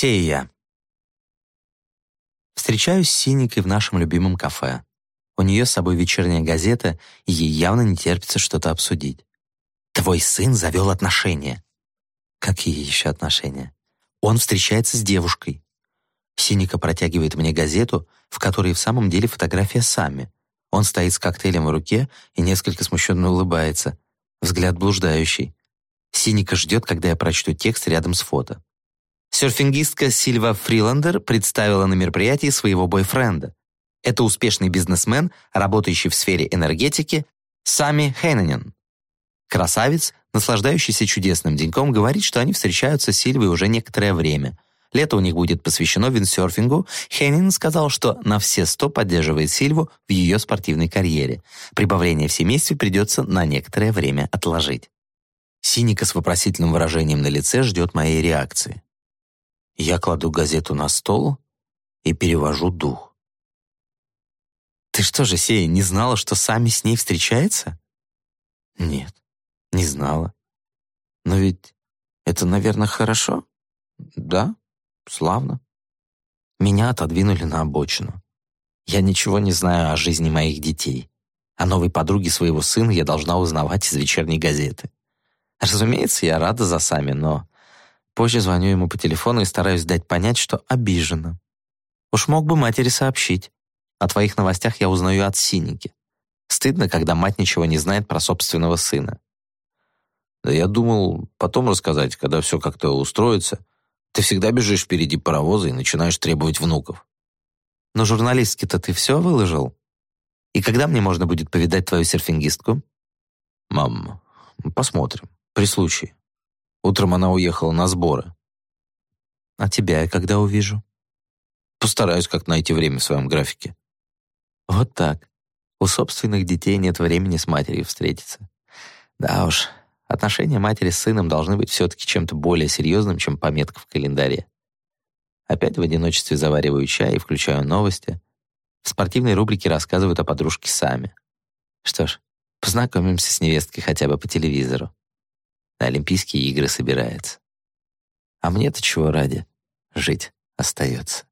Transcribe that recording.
Сея. Встречаюсь с Синикой в нашем любимом кафе. У нее с собой вечерняя газета, и ей явно не терпится что-то обсудить. «Твой сын завел отношения». «Какие еще отношения?» «Он встречается с девушкой». Синика протягивает мне газету, в которой в самом деле фотография Сами. Он стоит с коктейлем в руке и несколько смущенно улыбается. Взгляд блуждающий. Синика ждет, когда я прочту текст рядом с фото. Серфингистка Сильва Фриландер представила на мероприятии своего бойфренда. Это успешный бизнесмен, работающий в сфере энергетики, Сами Хейненен. Красавец, наслаждающийся чудесным деньком, говорит, что они встречаются с Сильвой уже некоторое время. Лето у них будет посвящено виндсерфингу. Хейненен сказал, что на все сто поддерживает Сильву в ее спортивной карьере. Прибавление в семействе придется на некоторое время отложить. Синика с вопросительным выражением на лице ждет моей реакции. Я кладу газету на стол и перевожу дух. «Ты что же, Сея, не знала, что сами с ней встречается?» «Нет, не знала. Но ведь это, наверное, хорошо?» «Да, славно». Меня отодвинули на обочину. Я ничего не знаю о жизни моих детей. О новой подруге своего сына я должна узнавать из вечерней газеты. Разумеется, я рада за Сами, но Позже звоню ему по телефону и стараюсь дать понять, что обижена. Уж мог бы матери сообщить. О твоих новостях я узнаю от Синики. Стыдно, когда мать ничего не знает про собственного сына. Да я думал потом рассказать, когда все как-то устроится. Ты всегда бежишь впереди паровоза и начинаешь требовать внуков. Но журналистке-то ты все выложил? И когда мне можно будет повидать твою серфингистку? Мам, посмотрим, при случае. Утром она уехала на сборы. А тебя я когда увижу? Постараюсь как найти время в своем графике. Вот так. У собственных детей нет времени с матерью встретиться. Да уж, отношения матери с сыном должны быть все-таки чем-то более серьезным, чем пометка в календаре. Опять в одиночестве завариваю чай и включаю новости. В спортивной рубрике рассказывают о подружке сами. Что ж, познакомимся с невесткой хотя бы по телевизору на Олимпийские игры собирается. А мне-то чего ради жить остается.